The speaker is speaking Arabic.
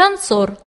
تنصر